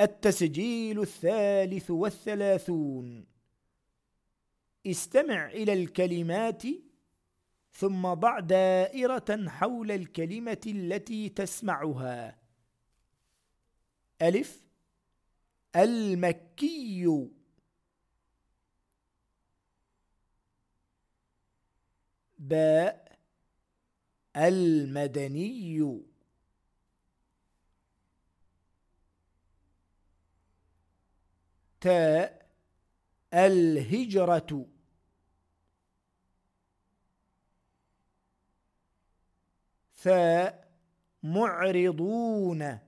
التسجيل الثالث والثلاثون. استمع إلى الكلمات ثم ضع دائرة حول الكلمة التي تسمعها. ألف. المكي. باء. المدني. تاء الهجرة. ثاء معرضون